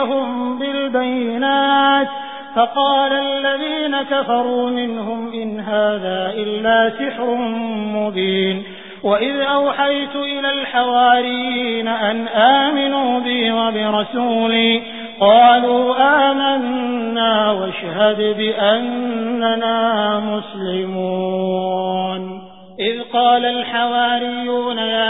جئتهم بالبينات فقال الذين كفروا منهم إن هذا إلا سحر مبين وإذ أوحيت إلى الحواريين أن آمنوا بي وبرسولي قالوا آمنا واشهد بأننا مسلمون. إذ قال الحواريون يا